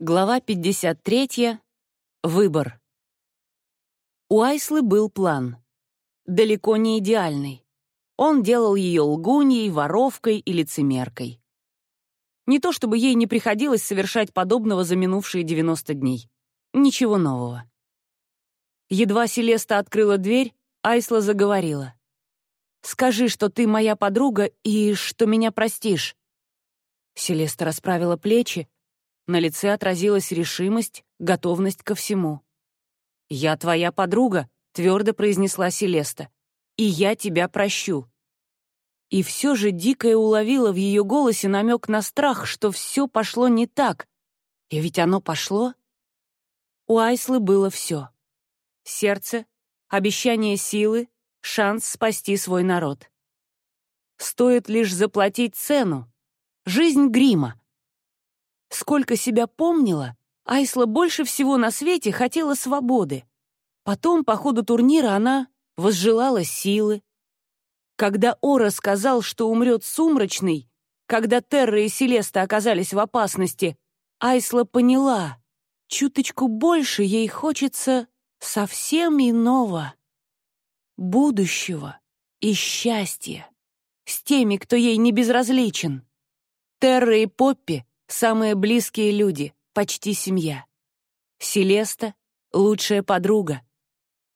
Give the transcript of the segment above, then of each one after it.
Глава 53. Выбор. У Айслы был план. Далеко не идеальный. Он делал ее лгуньей, воровкой и лицемеркой. Не то чтобы ей не приходилось совершать подобного за минувшие 90 дней. Ничего нового. Едва Селеста открыла дверь, Айсла заговорила. «Скажи, что ты моя подруга и что меня простишь». Селеста расправила плечи, на лице отразилась решимость, готовность ко всему. «Я твоя подруга», — твердо произнесла Селеста, «и я тебя прощу». И все же Дикая уловила в ее голосе намек на страх, что все пошло не так. И ведь оно пошло. У Айслы было все. Сердце, обещание силы, шанс спасти свой народ. Стоит лишь заплатить цену. Жизнь грима, Сколько себя помнила, Айсла больше всего на свете хотела свободы. Потом, по ходу турнира, она возжелала силы. Когда Ора сказал, что умрет сумрачный, когда Терра и Селеста оказались в опасности, Айсла поняла, чуточку больше ей хочется совсем иного. Будущего и счастья. С теми, кто ей не безразличен. Терра и Поппи Самые близкие люди, почти семья. Селеста — лучшая подруга.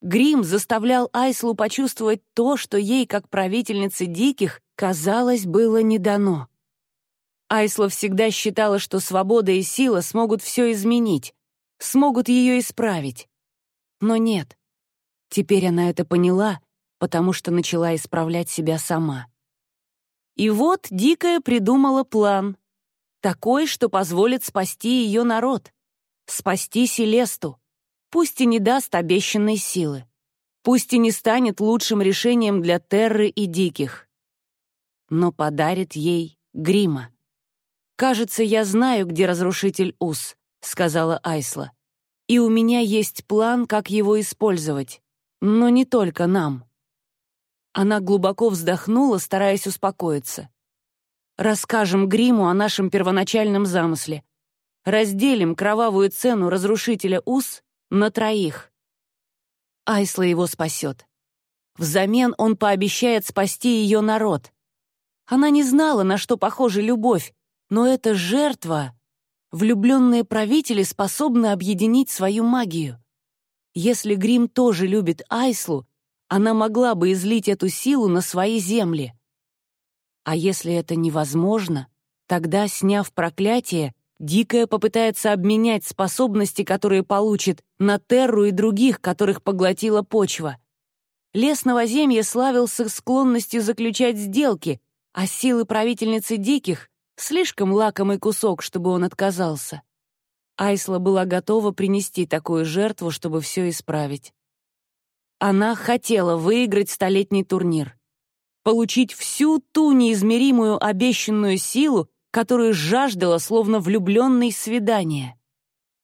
Грим заставлял Айслу почувствовать то, что ей, как правительнице диких, казалось, было не дано. Айсла всегда считала, что свобода и сила смогут все изменить, смогут ее исправить. Но нет. Теперь она это поняла, потому что начала исправлять себя сама. И вот Дикая придумала план, такой, что позволит спасти ее народ, спасти Селесту, пусть и не даст обещанной силы, пусть и не станет лучшим решением для Терры и Диких, но подарит ей грима. «Кажется, я знаю, где разрушитель Ус», — сказала Айсла. «И у меня есть план, как его использовать. Но не только нам». Она глубоко вздохнула, стараясь успокоиться. Расскажем Гриму о нашем первоначальном замысле. Разделим кровавую цену разрушителя уз на троих. Айсла его спасет. Взамен он пообещает спасти ее народ. Она не знала, на что похожа любовь, но эта жертва... Влюбленные правители способны объединить свою магию. Если Грим тоже любит Айслу, она могла бы излить эту силу на свои земли. А если это невозможно, тогда, сняв проклятие, Дикая попытается обменять способности, которые получит, на Терру и других, которых поглотила почва. Лес Новоземья славился склонностью заключать сделки, а силы правительницы Диких — слишком лакомый кусок, чтобы он отказался. Айсла была готова принести такую жертву, чтобы все исправить. Она хотела выиграть столетний турнир получить всю ту неизмеримую обещанную силу, которую жаждала, словно влюбленный свидания.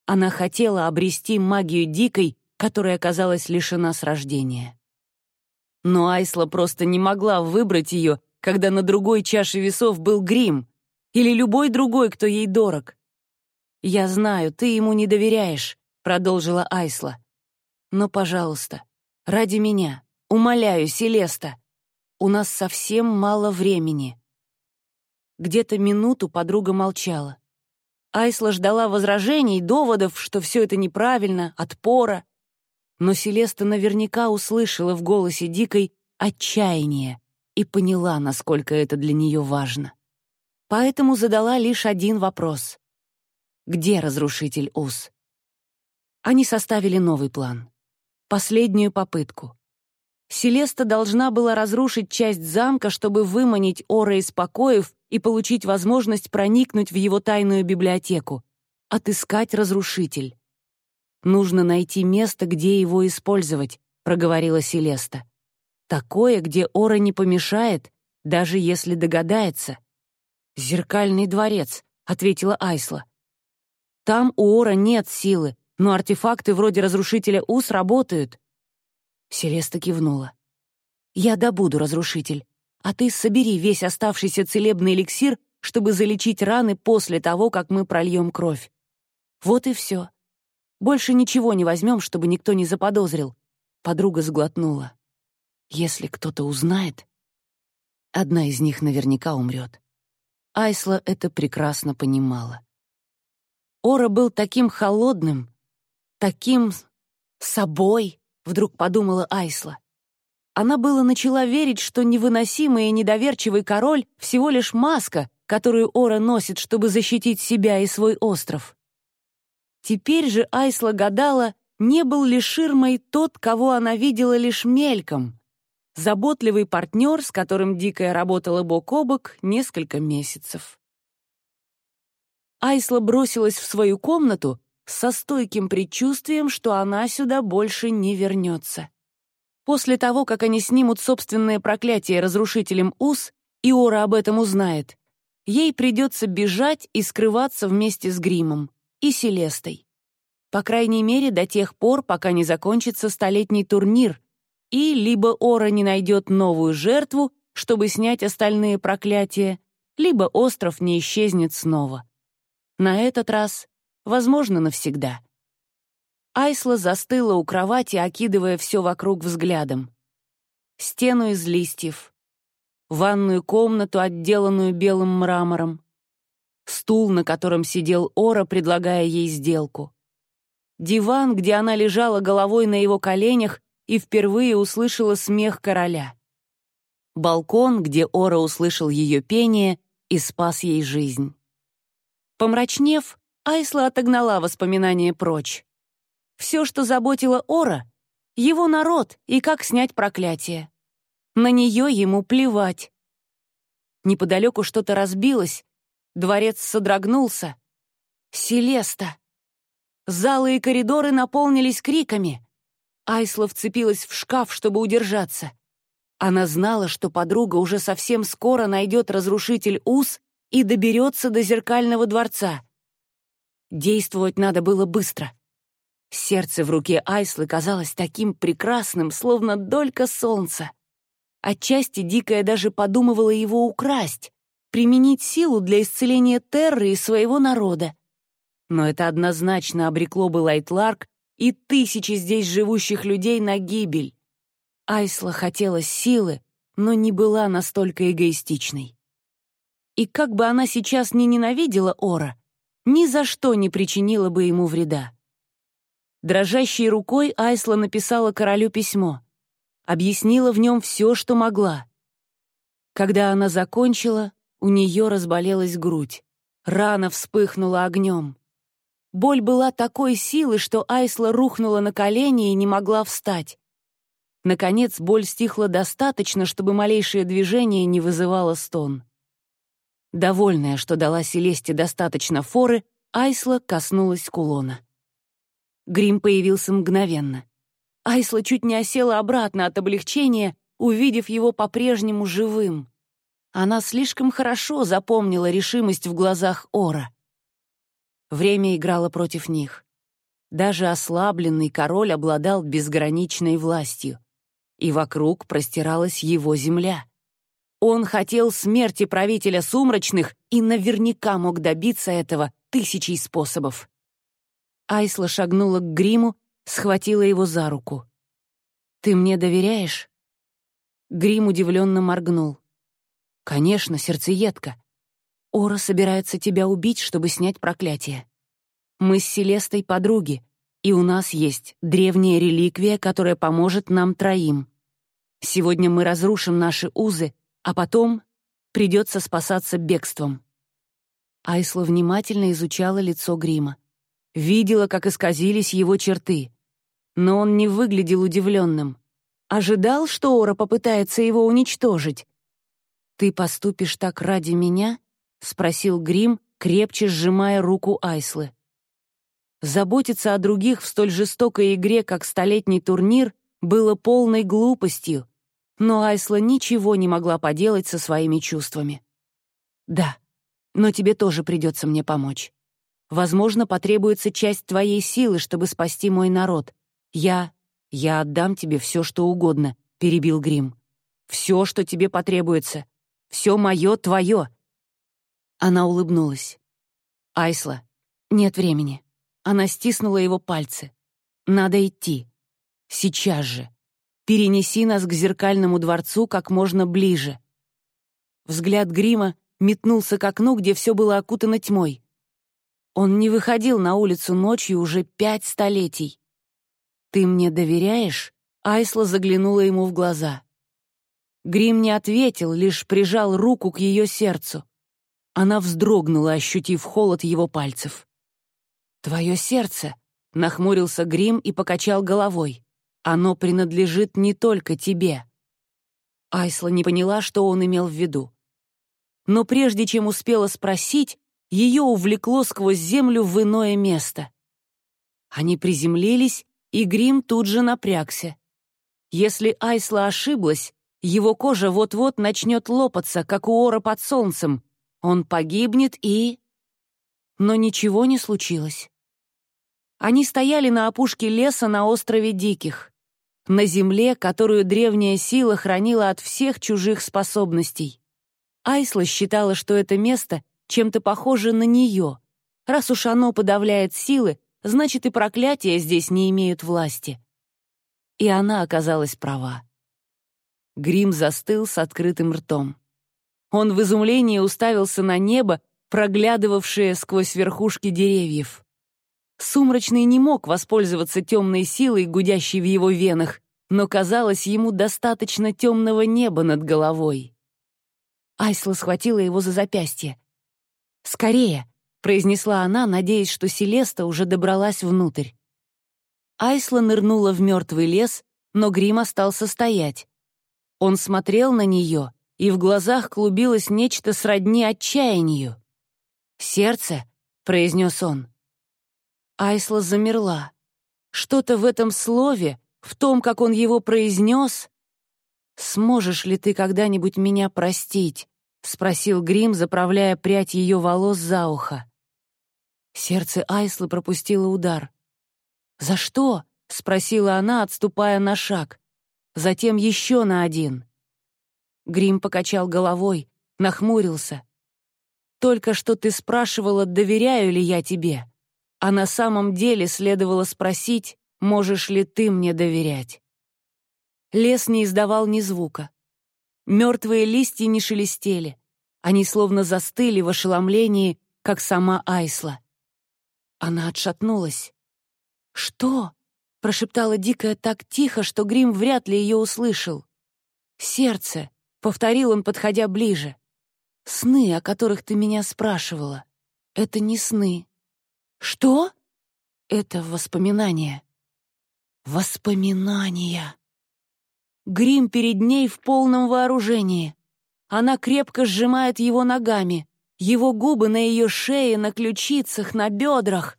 Она хотела обрести магию дикой, которая оказалась лишена с рождения. Но Айсла просто не могла выбрать ее, когда на другой чаше весов был грим или любой другой, кто ей дорог. «Я знаю, ты ему не доверяешь», — продолжила Айсла. «Но, пожалуйста, ради меня, умоляю, Селеста, у нас совсем мало времени». Где-то минуту подруга молчала. Айсла ждала возражений, доводов, что все это неправильно, отпора. Но Селеста наверняка услышала в голосе Дикой отчаяние и поняла, насколько это для нее важно. Поэтому задала лишь один вопрос. Где разрушитель Ус? Они составили новый план. Последнюю попытку. Селеста должна была разрушить часть замка, чтобы выманить Ора из покоев и получить возможность проникнуть в его тайную библиотеку, отыскать разрушитель. «Нужно найти место, где его использовать», — проговорила Селеста. «Такое, где Ора не помешает, даже если догадается». «Зеркальный дворец», — ответила Айсла. «Там у Ора нет силы, но артефакты вроде разрушителя Ус работают. Селеста кивнула. «Я добуду, разрушитель, а ты собери весь оставшийся целебный эликсир, чтобы залечить раны после того, как мы прольем кровь. Вот и все. Больше ничего не возьмем, чтобы никто не заподозрил. Подруга сглотнула. Если кто-то узнает, одна из них наверняка умрет. Айсла это прекрасно понимала. Ора был таким холодным, таким собой, вдруг подумала Айсла. Она было начала верить, что невыносимый и недоверчивый король всего лишь маска, которую Ора носит, чтобы защитить себя и свой остров. Теперь же Айсла гадала, не был ли ширмой тот, кого она видела лишь мельком, заботливый партнер, с которым Дикая работала бок о бок несколько месяцев. Айсла бросилась в свою комнату со стойким предчувствием, что она сюда больше не вернется. После того, как они снимут собственное проклятие разрушителем Ус, и Ора об этом узнает, ей придется бежать и скрываться вместе с Гримом и Селестой. По крайней мере, до тех пор, пока не закончится столетний турнир, и либо Ора не найдет новую жертву, чтобы снять остальные проклятия, либо остров не исчезнет снова. На этот раз, возможно, навсегда. Айсла застыла у кровати, окидывая все вокруг взглядом. Стену из листьев, ванную комнату, отделанную белым мрамором, стул, на котором сидел Ора, предлагая ей сделку, диван, где она лежала головой на его коленях и впервые услышала смех короля, балкон, где Ора услышал ее пение и спас ей жизнь. Помрачнев, Айсла отогнала воспоминания прочь. Все, что заботило Ора, его народ и как снять проклятие. На нее ему плевать. Неподалеку что-то разбилось, дворец содрогнулся. «Селеста!» Залы и коридоры наполнились криками. Айсла вцепилась в шкаф, чтобы удержаться. Она знала, что подруга уже совсем скоро найдет разрушитель уз и доберется до зеркального дворца. Действовать надо было быстро. Сердце в руке Айслы казалось таким прекрасным, словно долька солнца. Отчасти Дикая даже подумывала его украсть, применить силу для исцеления Терры и своего народа. Но это однозначно обрекло бы Лайтларк и тысячи здесь живущих людей на гибель. Айсла хотела силы, но не была настолько эгоистичной. И как бы она сейчас не ненавидела Ора, ни за что не причинила бы ему вреда. Дрожащей рукой Айсла написала королю письмо, объяснила в нем все, что могла. Когда она закончила, у нее разболелась грудь, рана вспыхнула огнем. Боль была такой силы, что Айсла рухнула на колени и не могла встать. Наконец, боль стихла достаточно, чтобы малейшее движение не вызывало стон. Довольная, что дала Селесте достаточно форы, Айсла коснулась кулона. Грим появился мгновенно. Айсла чуть не осела обратно от облегчения, увидев его по-прежнему живым. Она слишком хорошо запомнила решимость в глазах Ора. Время играло против них. Даже ослабленный король обладал безграничной властью, и вокруг простиралась его земля. Он хотел смерти правителя сумрачных и наверняка мог добиться этого тысячей способов. Айсла шагнула к гриму, схватила его за руку. «Ты мне доверяешь?» Грим удивленно моргнул. «Конечно, сердцеедка. Ора собирается тебя убить, чтобы снять проклятие. Мы с Селестой подруги, и у нас есть древняя реликвия, которая поможет нам троим. Сегодня мы разрушим наши узы, а потом придется спасаться бегством. Айсла внимательно изучала лицо Грима. Видела, как исказились его черты. Но он не выглядел удивленным. Ожидал, что Ора попытается его уничтожить. «Ты поступишь так ради меня?» — спросил Грим, крепче сжимая руку Айслы. Заботиться о других в столь жестокой игре, как столетний турнир, было полной глупостью, но Айсла ничего не могла поделать со своими чувствами. «Да, но тебе тоже придется мне помочь. Возможно, потребуется часть твоей силы, чтобы спасти мой народ. Я... я отдам тебе все, что угодно», — перебил Грим. «Все, что тебе потребуется. Все мое, твое». Она улыбнулась. «Айсла, нет времени. Она стиснула его пальцы. «Надо идти. Сейчас же. Перенеси нас к зеркальному дворцу как можно ближе». Взгляд грима метнулся к окну, где все было окутано тьмой. Он не выходил на улицу ночью уже пять столетий. «Ты мне доверяешь?» Айсла заглянула ему в глаза. Грим не ответил, лишь прижал руку к ее сердцу. Она вздрогнула, ощутив холод его пальцев. «Твое сердце», — нахмурился Грим и покачал головой. «Оно принадлежит не только тебе». Айсла не поняла, что он имел в виду. Но прежде чем успела спросить, ее увлекло сквозь землю в иное место. Они приземлились, и Грим тут же напрягся. Если Айсла ошиблась, его кожа вот-вот начнет лопаться, как у ора под солнцем. Он погибнет и... Но ничего не случилось. Они стояли на опушке леса на острове Диких, на земле, которую древняя сила хранила от всех чужих способностей. Айсла считала, что это место чем-то похоже на нее. Раз уж оно подавляет силы, значит и проклятия здесь не имеют власти. И она оказалась права. Грим застыл с открытым ртом. Он в изумлении уставился на небо, проглядывавшее сквозь верхушки деревьев. Сумрачный не мог воспользоваться темной силой, гудящей в его венах, но казалось ему достаточно темного неба над головой. Айсла схватила его за запястье. «Скорее!» — произнесла она, надеясь, что Селеста уже добралась внутрь. Айсла нырнула в мертвый лес, но Грим остался стоять. Он смотрел на нее, и в глазах клубилось нечто сродни отчаянию. «Сердце?» — произнес он. Айсла замерла. Что-то в этом слове, в том, как он его произнес, «Сможешь ли ты когда-нибудь меня простить?» — спросил Грим, заправляя прядь ее волос за ухо. Сердце Айслы пропустило удар. «За что?» — спросила она, отступая на шаг. Затем еще на один. Грим покачал головой, нахмурился. «Только что ты спрашивала, доверяю ли я тебе, а на самом деле следовало спросить, можешь ли ты мне доверять». Лес не издавал ни звука. Мертвые листья не шелестели. Они словно застыли в ошеломлении, как сама Айсла. Она отшатнулась. «Что?» — прошептала Дикая так тихо, что Грим вряд ли ее услышал. «Сердце», — повторил он, подходя ближе. «Сны, о которых ты меня спрашивала. Это не сны». «Что?» «Это воспоминания». «Воспоминания». Грим перед ней в полном вооружении. Она крепко сжимает его ногами, его губы на ее шее, на ключицах, на бедрах.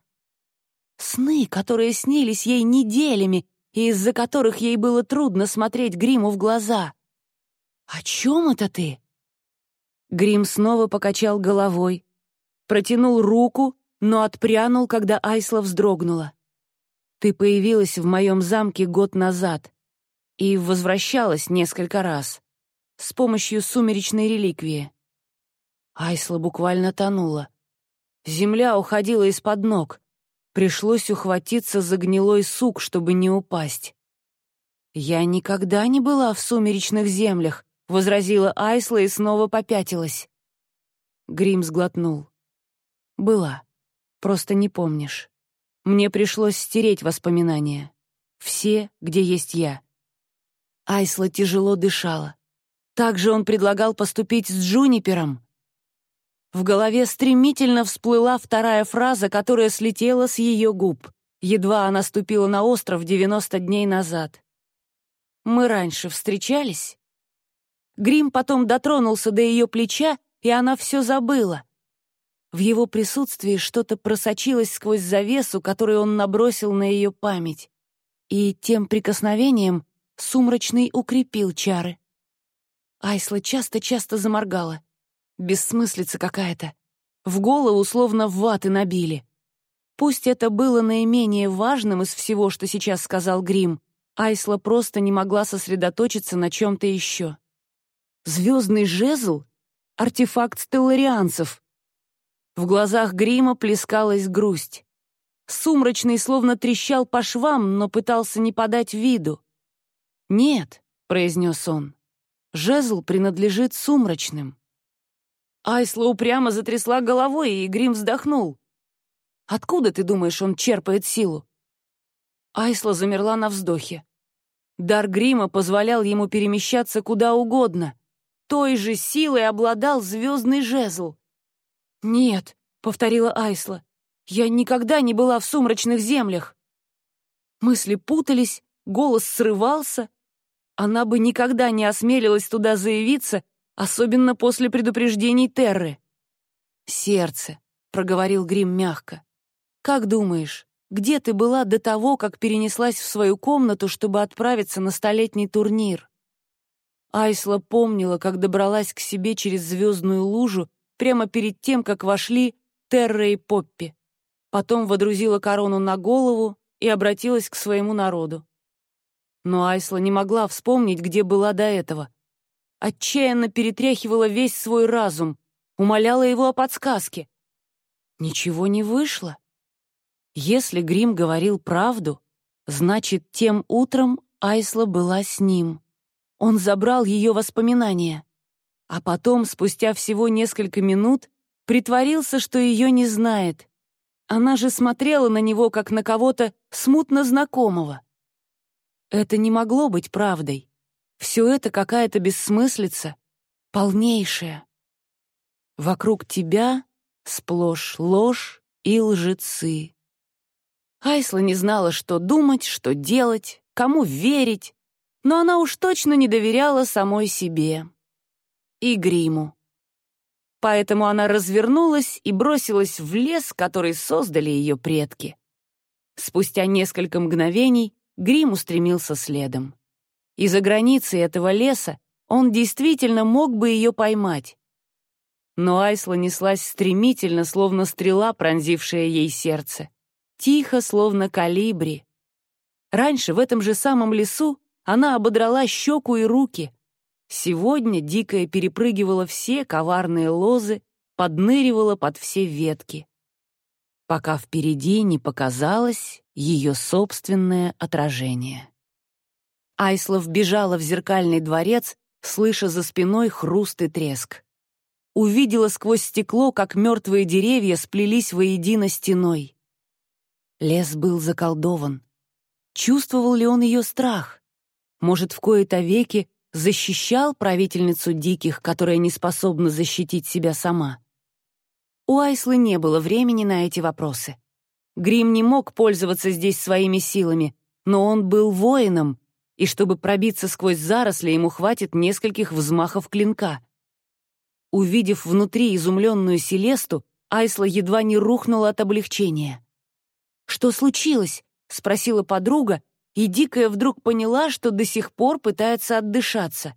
Сны, которые снились ей неделями и из-за которых ей было трудно смотреть Гриму в глаза. «О чем это ты?» Грим снова покачал головой, протянул руку, но отпрянул, когда Айсла вздрогнула. «Ты появилась в моем замке год назад и возвращалась несколько раз с помощью сумеречной реликвии. Айсла буквально тонула. Земля уходила из-под ног. Пришлось ухватиться за гнилой сук, чтобы не упасть. «Я никогда не была в сумеречных землях», — возразила Айсла и снова попятилась. Грим сглотнул. «Была. Просто не помнишь. Мне пришлось стереть воспоминания. Все, где есть я. Айсла тяжело дышала. Также он предлагал поступить с Джунипером. В голове стремительно всплыла вторая фраза, которая слетела с ее губ. Едва она ступила на остров 90 дней назад. «Мы раньше встречались?» Грим потом дотронулся до ее плеча, и она все забыла. В его присутствии что-то просочилось сквозь завесу, которую он набросил на ее память. И тем прикосновением Сумрачный укрепил чары. Айсла часто-часто заморгала. Бессмыслица какая-то. В голову словно ваты набили. Пусть это было наименее важным из всего, что сейчас сказал Грим, Айсла просто не могла сосредоточиться на чем-то еще. Звездный жезл — артефакт стелларианцев. В глазах Грима плескалась грусть. Сумрачный словно трещал по швам, но пытался не подать виду. «Нет», — произнес он, — «жезл принадлежит сумрачным». Айсла упрямо затрясла головой, и Грим вздохнул. «Откуда, ты думаешь, он черпает силу?» Айсла замерла на вздохе. Дар Грима позволял ему перемещаться куда угодно. Той же силой обладал звездный жезл. «Нет», — повторила Айсла, — «я никогда не была в сумрачных землях». Мысли путались, голос срывался. Она бы никогда не осмелилась туда заявиться, особенно после предупреждений Терры. «Сердце», — проговорил Грим мягко. «Как думаешь, где ты была до того, как перенеслась в свою комнату, чтобы отправиться на столетний турнир?» Айсла помнила, как добралась к себе через звездную лужу прямо перед тем, как вошли Терра и Поппи. Потом водрузила корону на голову и обратилась к своему народу. Но Айсла не могла вспомнить, где была до этого отчаянно перетряхивала весь свой разум, умоляла его о подсказке. Ничего не вышло. Если Грим говорил правду, значит, тем утром Айсла была с ним. Он забрал ее воспоминания. А потом, спустя всего несколько минут, притворился, что ее не знает. Она же смотрела на него, как на кого-то смутно знакомого. Это не могло быть правдой. Все это какая-то бессмыслица, полнейшая. Вокруг тебя сплошь ложь и лжецы. Айсла не знала, что думать, что делать, кому верить, но она уж точно не доверяла самой себе. И гриму. Поэтому она развернулась и бросилась в лес, который создали ее предки. Спустя несколько мгновений грим устремился следом и за границей этого леса он действительно мог бы ее поймать. Но Айсла неслась стремительно, словно стрела, пронзившая ей сердце. Тихо, словно калибри. Раньше в этом же самом лесу она ободрала щеку и руки. Сегодня дикая перепрыгивала все коварные лозы, подныривала под все ветки. Пока впереди не показалось ее собственное отражение. Айслов бежала в зеркальный дворец, слыша за спиной хруст и треск. Увидела сквозь стекло, как мертвые деревья сплелись воедино стеной. Лес был заколдован. Чувствовал ли он ее страх? Может, в кои-то веки защищал правительницу диких, которая не способна защитить себя сама? У Айслы не было времени на эти вопросы. Грим не мог пользоваться здесь своими силами, но он был воином, и чтобы пробиться сквозь заросли, ему хватит нескольких взмахов клинка. Увидев внутри изумленную Селесту, Айсла едва не рухнула от облегчения. «Что случилось?» — спросила подруга, и Дикая вдруг поняла, что до сих пор пытается отдышаться.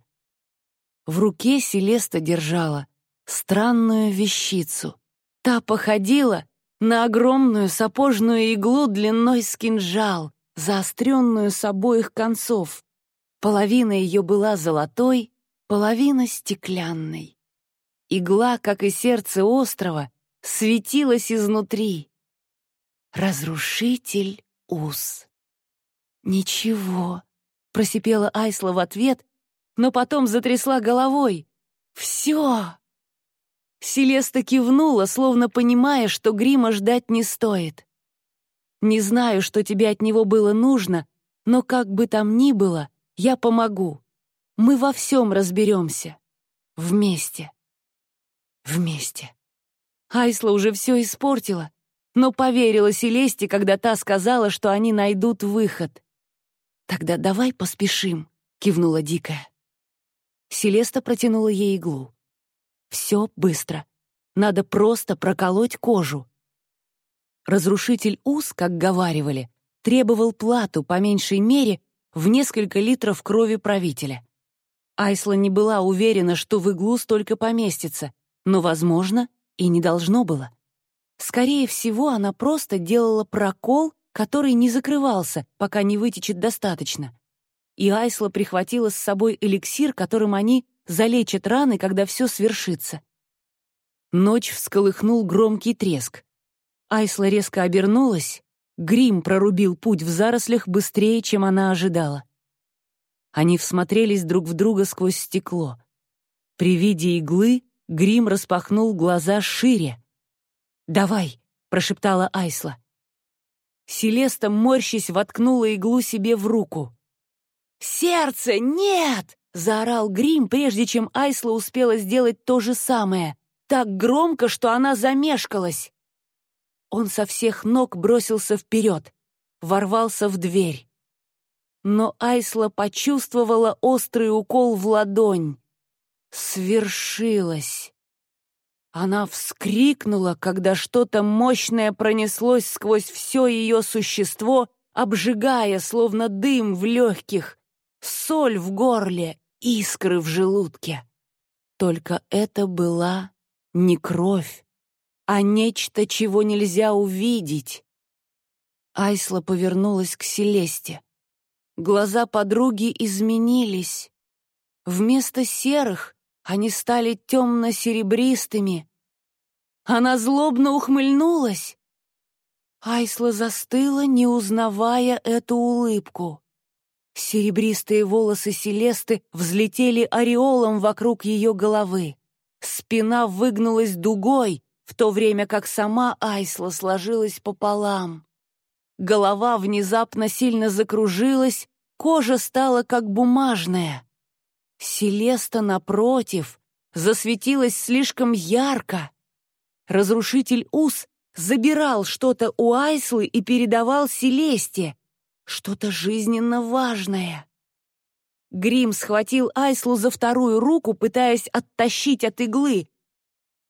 В руке Селеста держала странную вещицу. Та походила на огромную сапожную иглу длиной с кинжал, заостренную с обоих концов. Половина ее была золотой, половина стеклянной. Игла, как и сердце острова, светилась изнутри. Разрушитель уз. «Ничего», — просипела Айсла в ответ, но потом затрясла головой. «Все!» Селеста кивнула, словно понимая, что грима ждать не стоит. Не знаю, что тебе от него было нужно, но как бы там ни было, я помогу. Мы во всем разберемся. Вместе. Вместе. Айсла уже все испортила, но поверила Селесте, когда та сказала, что они найдут выход. «Тогда давай поспешим», — кивнула Дикая. Селеста протянула ей иглу. «Все быстро. Надо просто проколоть кожу. Разрушитель уз, как говаривали, требовал плату, по меньшей мере, в несколько литров крови правителя. Айсла не была уверена, что в иглу столько поместится, но, возможно, и не должно было. Скорее всего, она просто делала прокол, который не закрывался, пока не вытечет достаточно. И Айсла прихватила с собой эликсир, которым они залечат раны, когда все свершится. Ночь всколыхнул громкий треск. Айсла резко обернулась Грим прорубил путь в зарослях быстрее, чем она ожидала. Они всмотрелись друг в друга сквозь стекло. При виде иглы Грим распахнул глаза шире. «Давай!» — прошептала Айсла. Селеста, морщись, воткнула иглу себе в руку. «Сердце, нет!» — заорал Грим, прежде чем Айсла успела сделать то же самое, так громко, что она замешкалась. Он со всех ног бросился вперед, ворвался в дверь. Но Айсла почувствовала острый укол в ладонь. Свершилось. Она вскрикнула, когда что-то мощное пронеслось сквозь все ее существо, обжигая, словно дым в легких, соль в горле, искры в желудке. Только это была не кровь, а нечто, чего нельзя увидеть. Айсла повернулась к Селесте. Глаза подруги изменились. Вместо серых они стали темно-серебристыми. Она злобно ухмыльнулась. Айсла застыла, не узнавая эту улыбку. Серебристые волосы Селесты взлетели ореолом вокруг ее головы. Спина выгнулась дугой, в то время как сама Айсла сложилась пополам. Голова внезапно сильно закружилась, кожа стала как бумажная. Селеста, напротив, засветилась слишком ярко. Разрушитель Ус забирал что-то у Айслы и передавал Селесте, что-то жизненно важное. Грим схватил Айслу за вторую руку, пытаясь оттащить от иглы,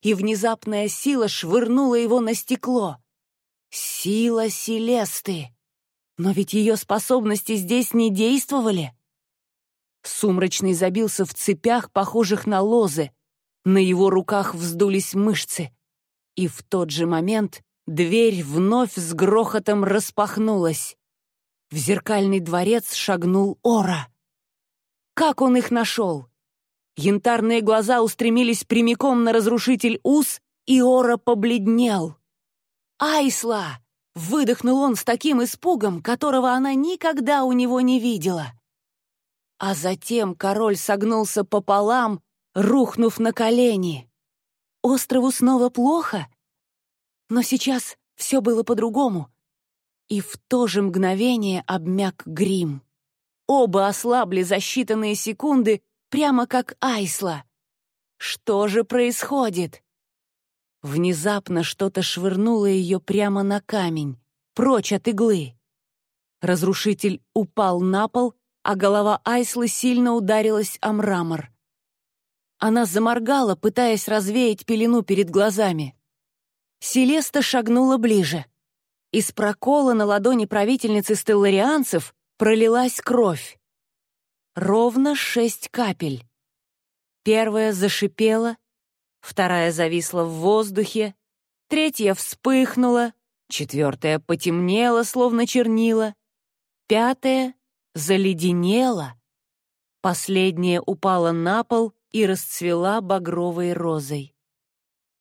и внезапная сила швырнула его на стекло. Сила Селесты! Но ведь ее способности здесь не действовали. Сумрачный забился в цепях, похожих на лозы. На его руках вздулись мышцы. И в тот же момент дверь вновь с грохотом распахнулась. В зеркальный дворец шагнул Ора. Как он их нашел? Янтарные глаза устремились прямиком на разрушитель уз, и Ора побледнел. «Айсла!» — выдохнул он с таким испугом, которого она никогда у него не видела. А затем король согнулся пополам, рухнув на колени. Острову снова плохо? Но сейчас все было по-другому. И в то же мгновение обмяк грим. Оба ослабли за считанные секунды, прямо как Айсла. Что же происходит? Внезапно что-то швырнуло ее прямо на камень, прочь от иглы. Разрушитель упал на пол, а голова Айслы сильно ударилась о мрамор. Она заморгала, пытаясь развеять пелену перед глазами. Селеста шагнула ближе. Из прокола на ладони правительницы стелларианцев пролилась кровь. Ровно шесть капель. Первая зашипела, вторая зависла в воздухе, третья вспыхнула, четвертая потемнела, словно чернила, пятая заледенела, последняя упала на пол и расцвела багровой розой.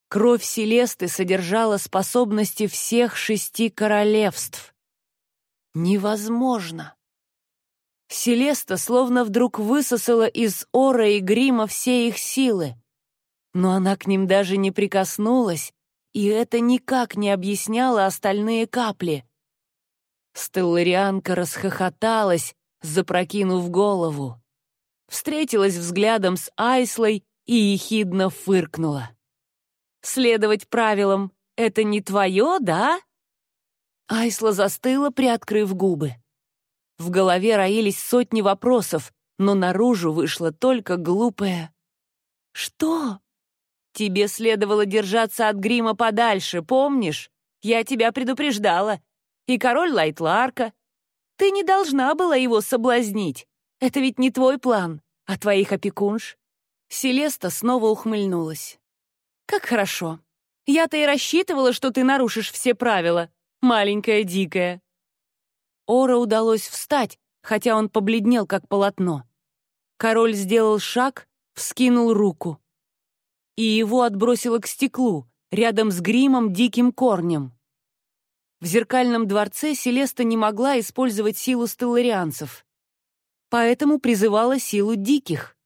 Кровь Селесты содержала способности всех шести королевств. Невозможно! Селеста словно вдруг высосала из Ора и Грима все их силы. Но она к ним даже не прикоснулась, и это никак не объясняло остальные капли. Стелларианка расхохоталась, запрокинув голову. Встретилась взглядом с Айслой и ехидно фыркнула. «Следовать правилам — это не твое, да?» Айсла застыла, приоткрыв губы. В голове роились сотни вопросов, но наружу вышло только глупое. «Что?» «Тебе следовало держаться от грима подальше, помнишь? Я тебя предупреждала. И король Лайтларка. Ты не должна была его соблазнить. Это ведь не твой план, а твоих опекунш». Селеста снова ухмыльнулась. «Как хорошо. Я-то и рассчитывала, что ты нарушишь все правила, маленькая дикая. Ора удалось встать, хотя он побледнел, как полотно. Король сделал шаг, вскинул руку. И его отбросило к стеклу, рядом с гримом диким корнем. В зеркальном дворце Селеста не могла использовать силу стелларианцев, поэтому призывала силу диких.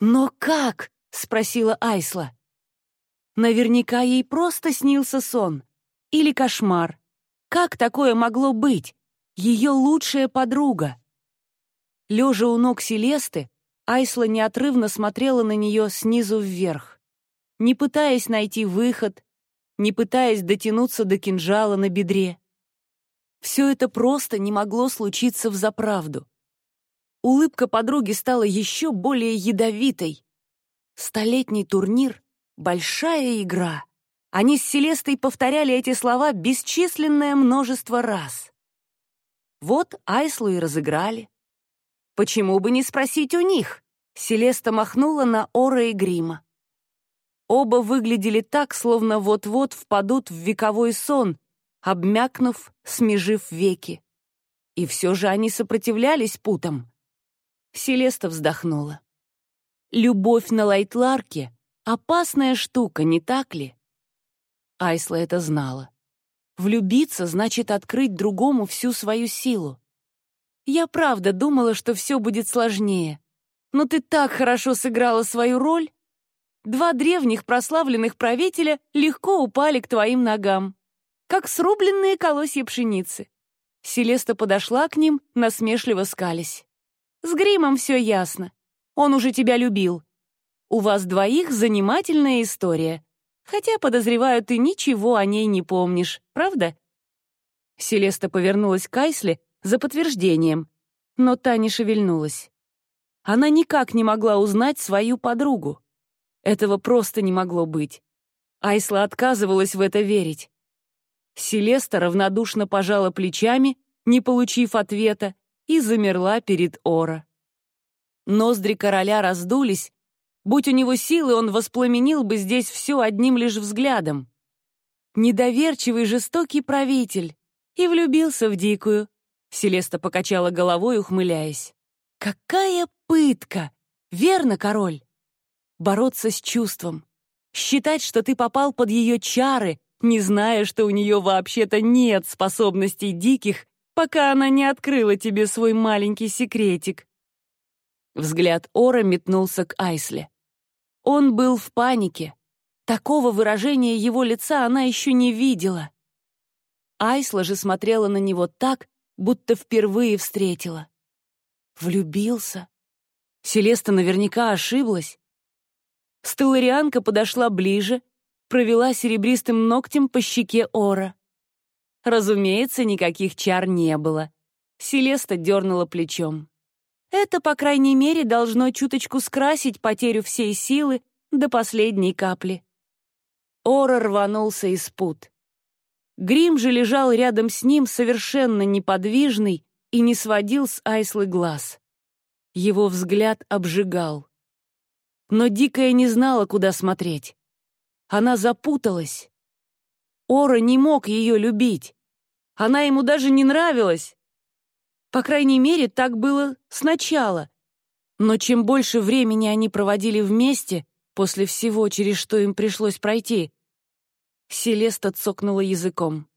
«Но как?» — спросила Айсла. Наверняка ей просто снился сон. Или кошмар. Как такое могло быть? Ее лучшая подруга. Лежа у ног Селесты, Айсла неотрывно смотрела на нее снизу вверх, не пытаясь найти выход, не пытаясь дотянуться до кинжала на бедре. Все это просто не могло случиться в заправду. Улыбка подруги стала еще более ядовитой. Столетний турнир — большая игра. Они с Селестой повторяли эти слова бесчисленное множество раз. Вот Айслу и разыграли. Почему бы не спросить у них? Селеста махнула на Ора и Грима. Оба выглядели так, словно вот-вот впадут в вековой сон, обмякнув, смежив веки. И все же они сопротивлялись путам. Селеста вздохнула. Любовь на Лайтларке — опасная штука, не так ли? Айсла это знала. Влюбиться значит открыть другому всю свою силу. Я правда думала, что все будет сложнее. Но ты так хорошо сыграла свою роль, Два древних прославленных правителя легко упали к твоим ногам, как срубленные колосья пшеницы. Селеста подошла к ним, насмешливо скались. «С гримом все ясно. Он уже тебя любил. У вас двоих занимательная история. Хотя, подозреваю, ты ничего о ней не помнишь, правда?» Селеста повернулась к Айсле за подтверждением, но та не шевельнулась. Она никак не могла узнать свою подругу. Этого просто не могло быть. Айсла отказывалась в это верить. Селеста равнодушно пожала плечами, не получив ответа, и замерла перед Ора. Ноздри короля раздулись. Будь у него силы, он воспламенил бы здесь все одним лишь взглядом. Недоверчивый, жестокий правитель. И влюбился в дикую. Селеста покачала головой, ухмыляясь. «Какая пытка! Верно, король?» Бороться с чувством, считать, что ты попал под ее чары, не зная, что у нее вообще-то нет способностей диких, пока она не открыла тебе свой маленький секретик. Взгляд Ора метнулся к Айсле. Он был в панике. Такого выражения его лица она еще не видела. Айсла же смотрела на него так, будто впервые встретила. Влюбился. Селеста наверняка ошиблась. Стелларианка подошла ближе, провела серебристым ногтем по щеке Ора. Разумеется, никаких чар не было. Селеста дернула плечом. Это, по крайней мере, должно чуточку скрасить потерю всей силы до последней капли. Ора рванулся из пут. Грим же лежал рядом с ним совершенно неподвижный и не сводил с Айслы глаз. Его взгляд обжигал. Но Дикая не знала, куда смотреть. Она запуталась. Ора не мог ее любить. Она ему даже не нравилась. По крайней мере, так было сначала. Но чем больше времени они проводили вместе, после всего, через что им пришлось пройти, Селеста цокнула языком.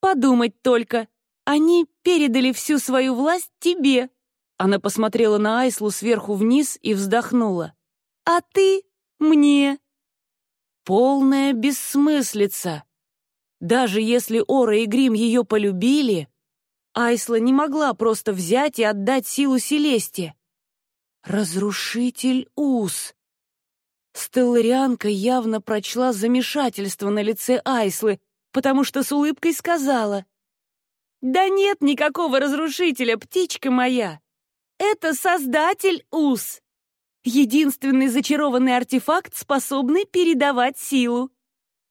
«Подумать только! Они передали всю свою власть тебе!» Она посмотрела на Айслу сверху вниз и вздохнула а ты мне. Полная бессмыслица. Даже если Ора и Грим ее полюбили, Айсла не могла просто взять и отдать силу Селесте. Разрушитель уз. Стелларианка явно прочла замешательство на лице Айслы, потому что с улыбкой сказала. «Да нет никакого разрушителя, птичка моя! Это создатель уз!» Единственный зачарованный артефакт, способный передавать силу.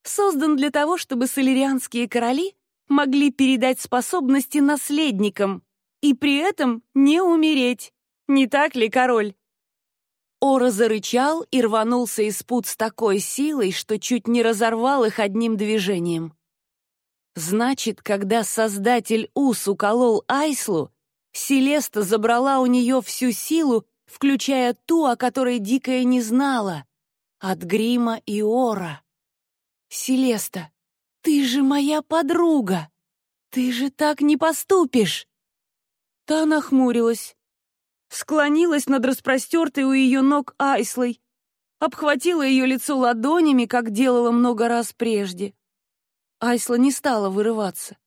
Создан для того, чтобы солерианские короли могли передать способности наследникам и при этом не умереть. Не так ли, король? Ора зарычал и рванулся из пут с такой силой, что чуть не разорвал их одним движением. Значит, когда создатель Ус уколол Айслу, Селеста забрала у нее всю силу включая ту, о которой Дикая не знала, от Грима и Ора. «Селеста, ты же моя подруга!» «Ты же так не поступишь!» Та нахмурилась, склонилась над распростертой у ее ног Айслой, обхватила ее лицо ладонями, как делала много раз прежде. Айсла не стала вырываться.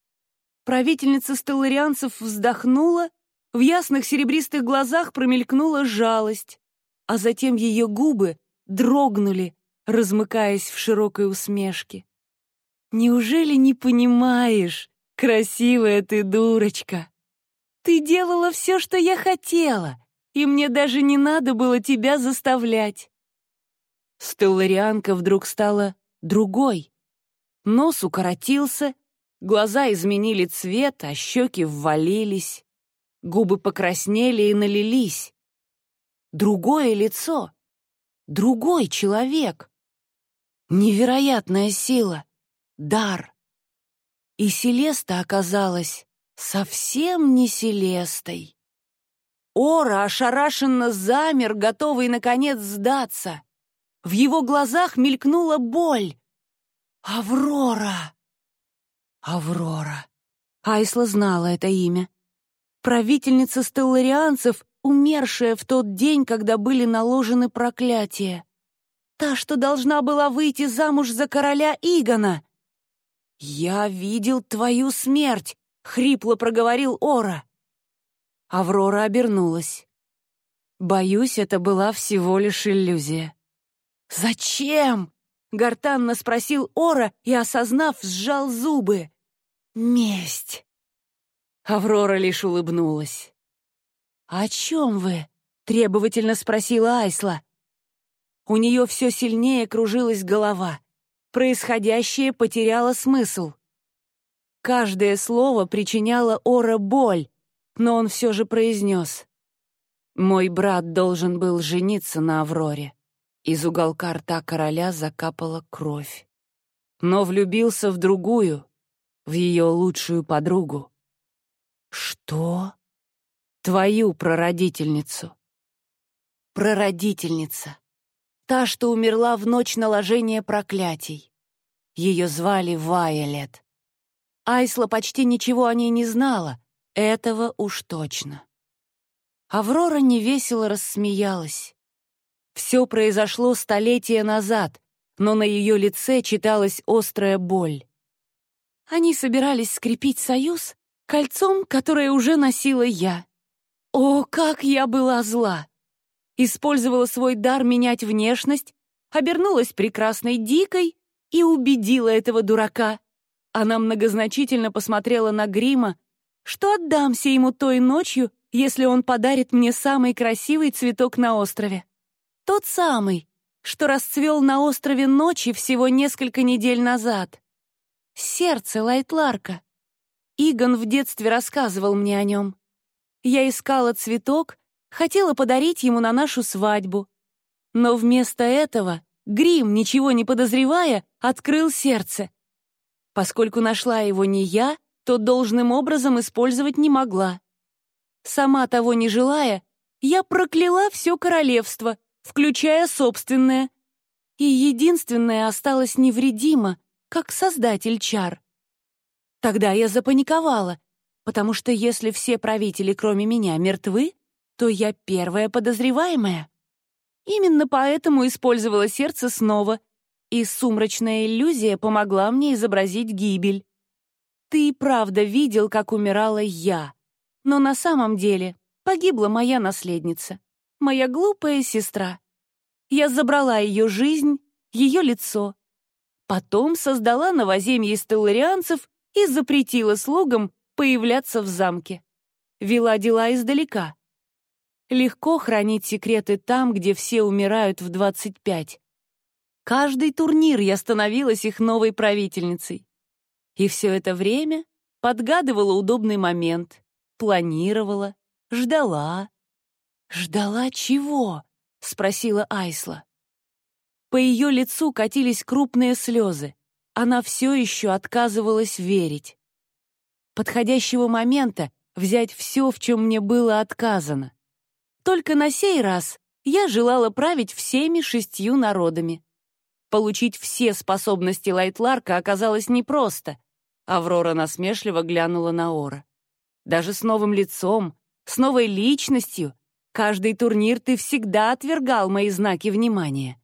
Правительница стелларианцев вздохнула, в ясных серебристых глазах промелькнула жалость, а затем ее губы дрогнули, размыкаясь в широкой усмешке. «Неужели не понимаешь, красивая ты дурочка? Ты делала все, что я хотела, и мне даже не надо было тебя заставлять. Стелларианка вдруг стала другой. Нос укоротился, глаза изменили цвет, а щеки ввалились. Губы покраснели и налились. Другое лицо. Другой человек. Невероятная сила. Дар. И Селеста оказалась совсем не Селестой. Ора ошарашенно замер, готовый, наконец, сдаться. В его глазах мелькнула боль. «Аврора!» «Аврора!» Айсла знала это имя. Правительница стелларианцев, умершая в тот день, когда были наложены проклятия. Та, что должна была выйти замуж за короля Игона. «Я видел твою смерть!» — хрипло проговорил Ора. Аврора обернулась. Боюсь, это была всего лишь иллюзия. «Зачем?» — гортанно спросил Ора и, осознав, сжал зубы. «Месть!» Аврора лишь улыбнулась. «О чем вы?» — требовательно спросила Айсла. У нее все сильнее кружилась голова. Происходящее потеряло смысл. Каждое слово причиняло Ора боль, но он все же произнес. «Мой брат должен был жениться на Авроре». Из уголка рта короля закапала кровь. Но влюбился в другую, в ее лучшую подругу. «Что?» «Твою прародительницу». Прародительница. Та, что умерла в ночь наложения проклятий. Ее звали Вайолет. Айсла почти ничего о ней не знала, этого уж точно. Аврора невесело рассмеялась. Все произошло столетия назад, но на ее лице читалась острая боль. Они собирались скрепить союз кольцом, которое уже носила я. О, как я была зла! Использовала свой дар менять внешность, обернулась прекрасной дикой и убедила этого дурака. Она многозначительно посмотрела на Грима, что отдамся ему той ночью, если он подарит мне самый красивый цветок на острове. Тот самый, что расцвел на острове ночи всего несколько недель назад. Сердце Лайтларка. Игон в детстве рассказывал мне о нем. Я искала цветок, хотела подарить ему на нашу свадьбу. Но вместо этого Грим, ничего не подозревая, открыл сердце. Поскольку нашла его не я, то должным образом использовать не могла. Сама того не желая, я прокляла все королевство, включая собственное. И единственное осталось невредимо, как создатель чар. Тогда я запаниковала, потому что если все правители, кроме меня, мертвы, то я первая подозреваемая. Именно поэтому использовала сердце снова, и сумрачная иллюзия помогла мне изобразить гибель. Ты правда видел, как умирала я, но на самом деле погибла моя наследница моя глупая сестра. Я забрала ее жизнь, ее лицо. Потом создала новоземье стелларианцев и запретила слугам появляться в замке. Вела дела издалека. Легко хранить секреты там, где все умирают в 25. Каждый турнир я становилась их новой правительницей. И все это время подгадывала удобный момент, планировала, ждала, «Ждала чего?» — спросила Айсла. По ее лицу катились крупные слезы. Она все еще отказывалась верить. Подходящего момента взять все, в чем мне было отказано. Только на сей раз я желала править всеми шестью народами. Получить все способности Лайтларка оказалось непросто. Аврора насмешливо глянула на Ора. «Даже с новым лицом, с новой личностью, каждый турнир ты всегда отвергал мои знаки внимания.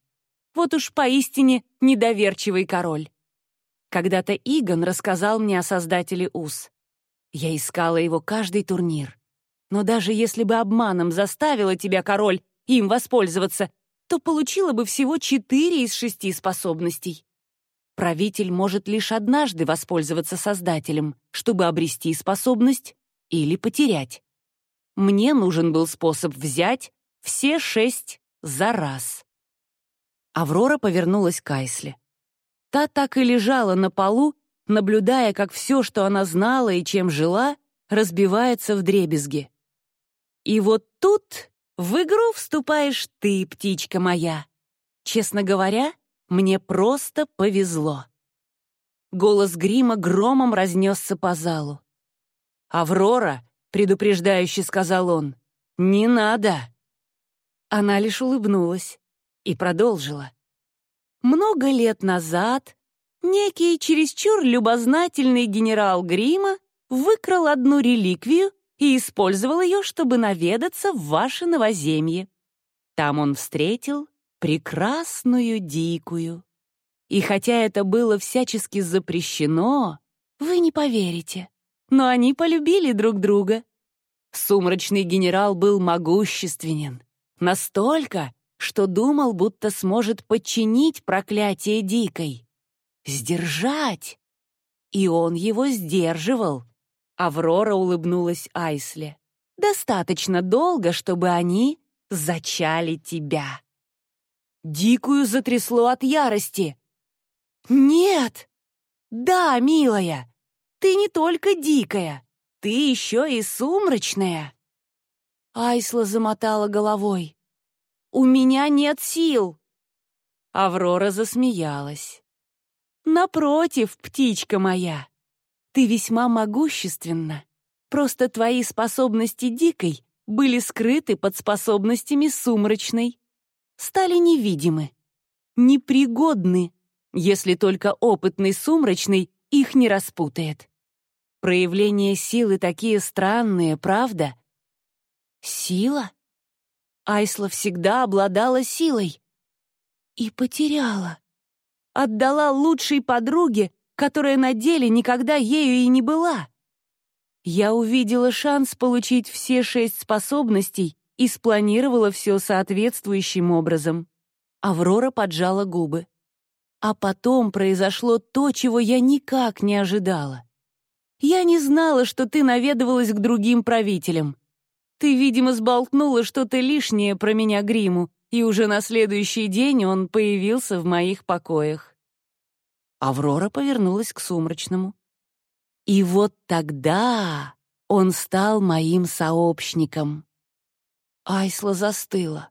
Вот уж поистине недоверчивый король. Когда-то Игон рассказал мне о создателе УС. Я искала его каждый турнир. Но даже если бы обманом заставила тебя, король, им воспользоваться, то получила бы всего четыре из шести способностей. Правитель может лишь однажды воспользоваться Создателем, чтобы обрести способность или потерять. Мне нужен был способ взять все шесть за раз. Аврора повернулась к Айсле. Та так и лежала на полу, наблюдая, как все, что она знала и чем жила, разбивается в дребезги. И вот тут в игру вступаешь ты, птичка моя. Честно говоря, мне просто повезло. Голос грима громом разнесся по залу. «Аврора», — предупреждающе сказал он, — «не надо». Она лишь улыбнулась и продолжила. Много лет назад некий чересчур любознательный генерал Грима выкрал одну реликвию и использовал ее, чтобы наведаться в ваше новоземье. Там он встретил прекрасную дикую. И хотя это было всячески запрещено, вы не поверите, но они полюбили друг друга. Сумрачный генерал был могущественен. Настолько, что думал, будто сможет подчинить проклятие Дикой. Сдержать. И он его сдерживал. Аврора улыбнулась Айсле. «Достаточно долго, чтобы они зачали тебя». Дикую затрясло от ярости. «Нет! Да, милая, ты не только дикая, ты еще и сумрачная!» Айсла замотала головой. У меня нет сил!» Аврора засмеялась. «Напротив, птичка моя, ты весьма могущественна. Просто твои способности дикой были скрыты под способностями сумрачной. Стали невидимы, непригодны, если только опытный сумрачный их не распутает. Проявления силы такие странные, правда? Сила? Айсла всегда обладала силой. И потеряла. Отдала лучшей подруге, которая на деле никогда ею и не была. Я увидела шанс получить все шесть способностей и спланировала все соответствующим образом. Аврора поджала губы. А потом произошло то, чего я никак не ожидала. Я не знала, что ты наведывалась к другим правителям. Ты, видимо, сболтнула что-то лишнее про меня гриму, и уже на следующий день он появился в моих покоях. Аврора повернулась к сумрачному. И вот тогда он стал моим сообщником. Айсла застыла.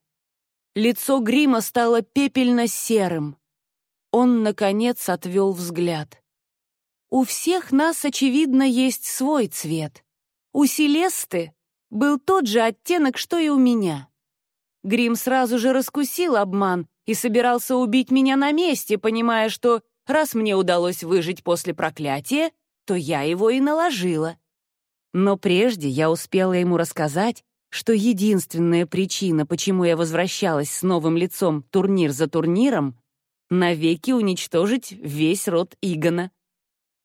Лицо грима стало пепельно-серым. Он, наконец, отвел взгляд. У всех нас, очевидно, есть свой цвет. У Селесты был тот же оттенок, что и у меня. Грим сразу же раскусил обман и собирался убить меня на месте, понимая, что раз мне удалось выжить после проклятия, то я его и наложила. Но прежде я успела ему рассказать, что единственная причина, почему я возвращалась с новым лицом турнир за турниром, навеки уничтожить весь род Игона.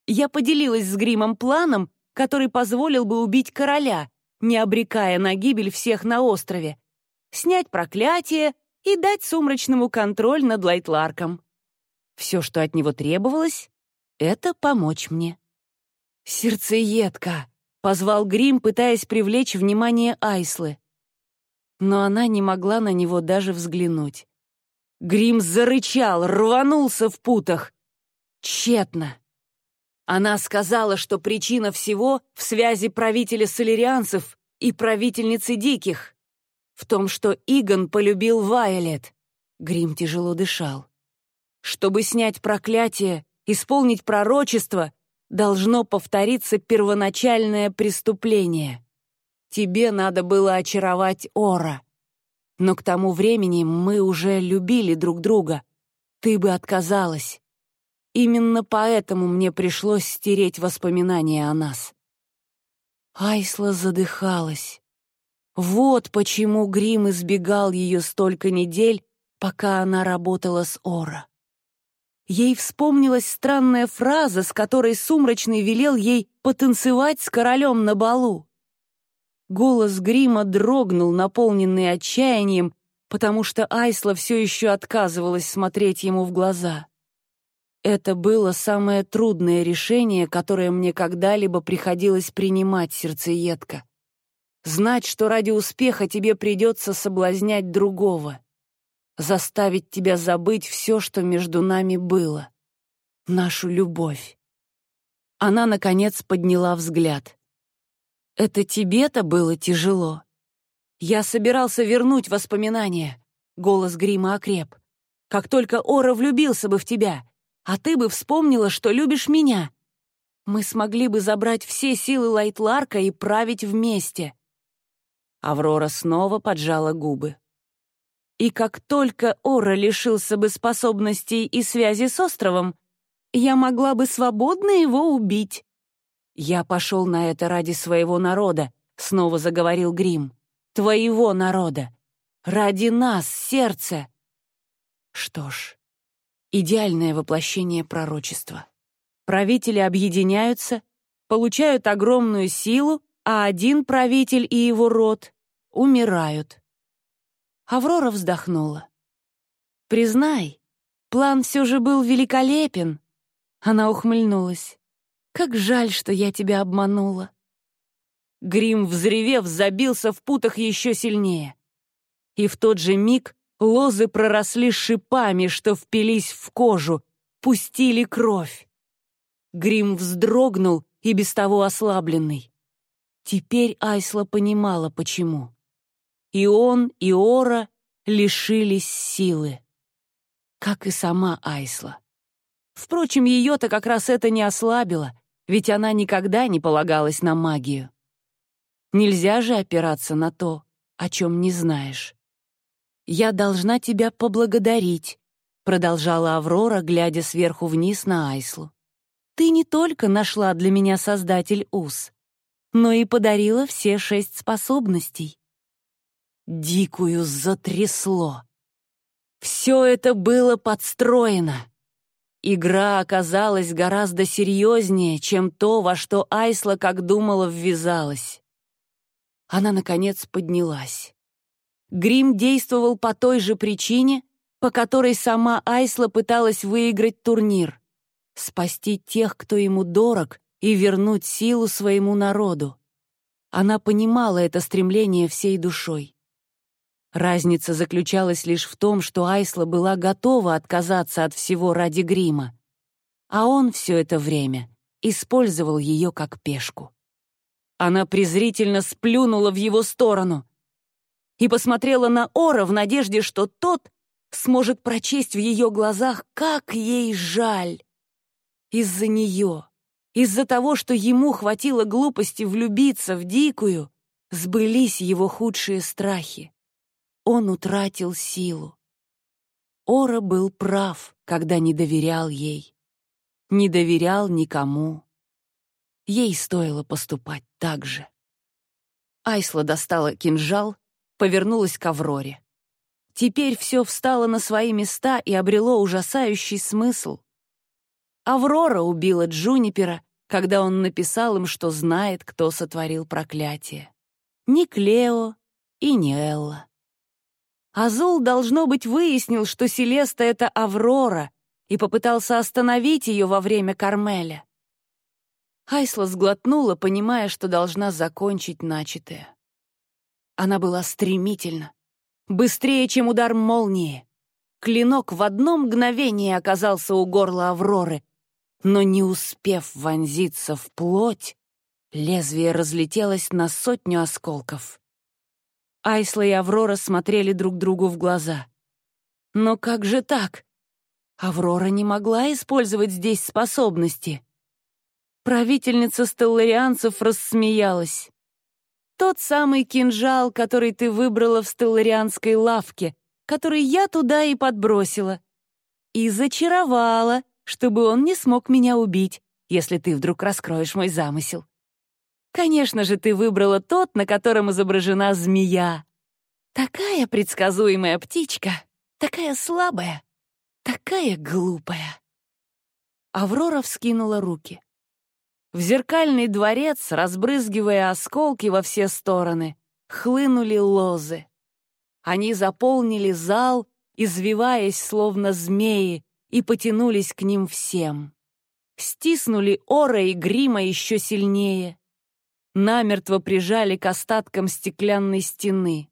Я поделилась с Гримом планом, который позволил бы убить короля, не обрекая на гибель всех на острове, снять проклятие и дать сумрачному контроль над Лайтларком. Все, что от него требовалось, это помочь мне. «Сердцеедка!» — позвал Грим, пытаясь привлечь внимание Айслы. Но она не могла на него даже взглянуть. Грим зарычал, рванулся в путах. Тщетно. Она сказала, что причина всего в связи правителя солерианцев и правительницы диких. В том, что Игон полюбил Вайолет. Грим тяжело дышал. Чтобы снять проклятие, исполнить пророчество, должно повториться первоначальное преступление. Тебе надо было очаровать Ора. Но к тому времени мы уже любили друг друга. Ты бы отказалась. Именно поэтому мне пришлось стереть воспоминания о нас. Айсла задыхалась. Вот почему Грим избегал ее столько недель, пока она работала с Ора. Ей вспомнилась странная фраза, с которой Сумрачный велел ей потанцевать с королем на балу. Голос Грима дрогнул, наполненный отчаянием, потому что Айсла все еще отказывалась смотреть ему в глаза. Это было самое трудное решение, которое мне когда-либо приходилось принимать, сердцеедка. Знать, что ради успеха тебе придется соблазнять другого заставить тебя забыть все, что между нами было. Нашу любовь. Она, наконец, подняла взгляд. «Это тебе-то было тяжело?» «Я собирался вернуть воспоминания», — голос Грима окреп. «Как только Ора влюбился бы в тебя, а ты бы вспомнила, что любишь меня. Мы смогли бы забрать все силы Лайтларка и править вместе». Аврора снова поджала губы. И как только Ора лишился бы способностей и связи с островом, я могла бы свободно его убить. «Я пошел на это ради своего народа», — снова заговорил Грим. «Твоего народа. Ради нас, сердце». Что ж, идеальное воплощение пророчества. Правители объединяются, получают огромную силу, а один правитель и его род умирают. Аврора вздохнула. «Признай, план все же был великолепен». Она ухмыльнулась. «Как жаль, что я тебя обманула». Грим, взревев, забился в путах еще сильнее. И в тот же миг лозы проросли шипами, что впились в кожу, пустили кровь. Грим вздрогнул и без того ослабленный. Теперь Айсла понимала, почему и он, и Ора лишились силы. Как и сама Айсла. Впрочем, ее-то как раз это не ослабило, ведь она никогда не полагалась на магию. Нельзя же опираться на то, о чем не знаешь. «Я должна тебя поблагодарить», — продолжала Аврора, глядя сверху вниз на Айслу. «Ты не только нашла для меня Создатель Ус, но и подарила все шесть способностей. Дикую затрясло. Все это было подстроено. Игра оказалась гораздо серьезнее, чем то, во что Айсла, как думала, ввязалась. Она, наконец, поднялась. Грим действовал по той же причине, по которой сама Айсла пыталась выиграть турнир — спасти тех, кто ему дорог, и вернуть силу своему народу. Она понимала это стремление всей душой. Разница заключалась лишь в том, что Айсла была готова отказаться от всего ради грима, а он все это время использовал ее как пешку. Она презрительно сплюнула в его сторону и посмотрела на Ора в надежде, что тот сможет прочесть в ее глазах, как ей жаль. Из-за нее, из-за того, что ему хватило глупости влюбиться в дикую, сбылись его худшие страхи он утратил силу. Ора был прав, когда не доверял ей. Не доверял никому. Ей стоило поступать так же. Айсла достала кинжал, повернулась к Авроре. Теперь все встало на свои места и обрело ужасающий смысл. Аврора убила Джунипера, когда он написал им, что знает, кто сотворил проклятие. Ни Клео и ни Элла. Азул, должно быть, выяснил, что Селеста — это Аврора, и попытался остановить ее во время Кармеля. Айсла сглотнула, понимая, что должна закончить начатое. Она была стремительна, быстрее, чем удар молнии. Клинок в одно мгновение оказался у горла Авроры, но не успев вонзиться в плоть, лезвие разлетелось на сотню осколков. Айсла и Аврора смотрели друг другу в глаза. Но как же так? Аврора не могла использовать здесь способности. Правительница стелларианцев рассмеялась. «Тот самый кинжал, который ты выбрала в стелларианской лавке, который я туда и подбросила. И зачаровала, чтобы он не смог меня убить, если ты вдруг раскроешь мой замысел. Конечно же, ты выбрала тот, на котором изображена змея. Такая предсказуемая птичка, такая слабая, такая глупая. Аврора вскинула руки. В зеркальный дворец, разбрызгивая осколки во все стороны, хлынули лозы. Они заполнили зал, извиваясь, словно змеи, и потянулись к ним всем. Стиснули Ора и Грима еще сильнее. Намертво прижали к остаткам стеклянной стены.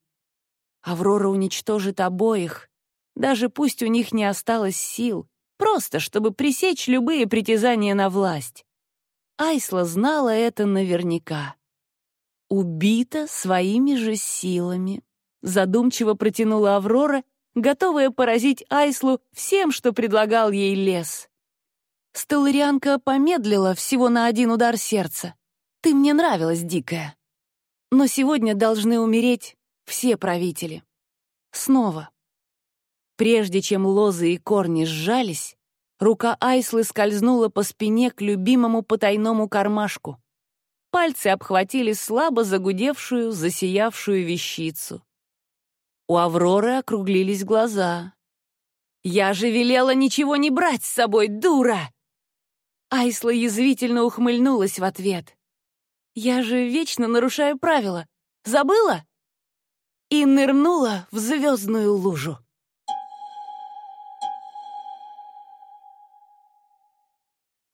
Аврора уничтожит обоих, даже пусть у них не осталось сил, просто чтобы пресечь любые притязания на власть. Айсла знала это наверняка. Убита своими же силами. Задумчиво протянула Аврора, готовая поразить Айслу всем, что предлагал ей лес. Стелларианка помедлила всего на один удар сердца. «Ты мне нравилась, дикая. Но сегодня должны умереть все правители. Снова. Прежде чем лозы и корни сжались, рука Айслы скользнула по спине к любимому потайному кармашку. Пальцы обхватили слабо загудевшую, засиявшую вещицу. У Авроры округлились глаза. «Я же велела ничего не брать с собой, дура!» Айсла язвительно ухмыльнулась в ответ. «Я же вечно нарушаю правила. Забыла?» И нырнула в звездную лужу.